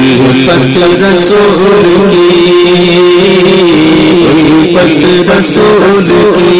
الفت رسول کی الفت رسول کی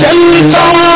چلتا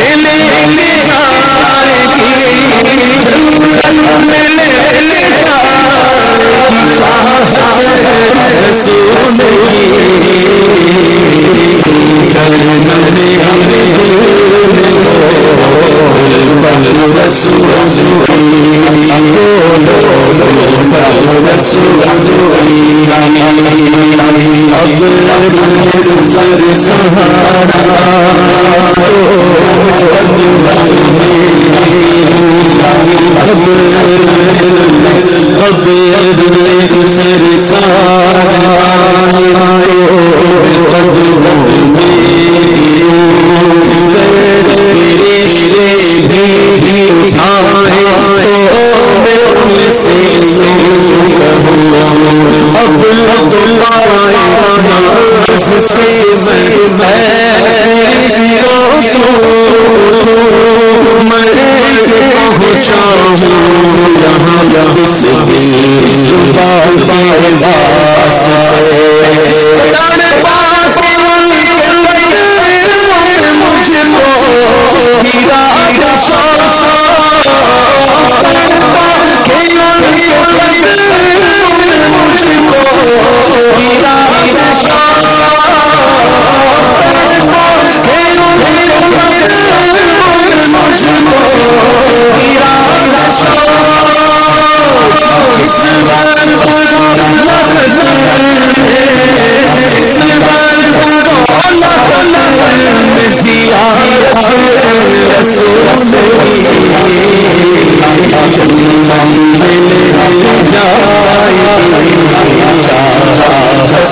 جنت لے لے سر سہارا سر سہارا مجھ مو چوری رائی رشاد مجھ لو چوری آئی رشا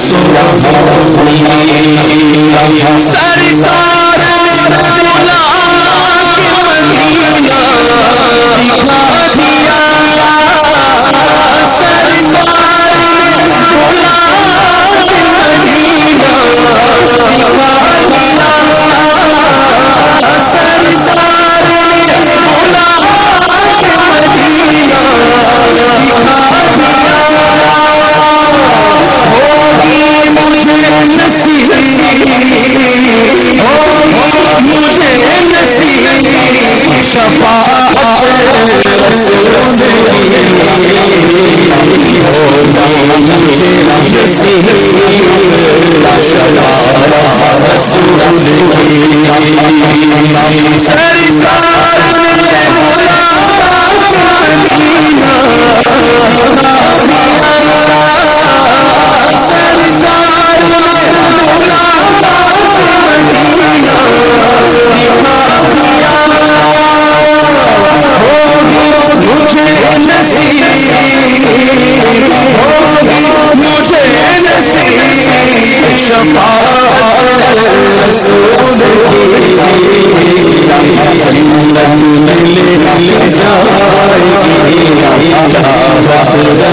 رسول اللہ صلی اللہ علیہ وسلم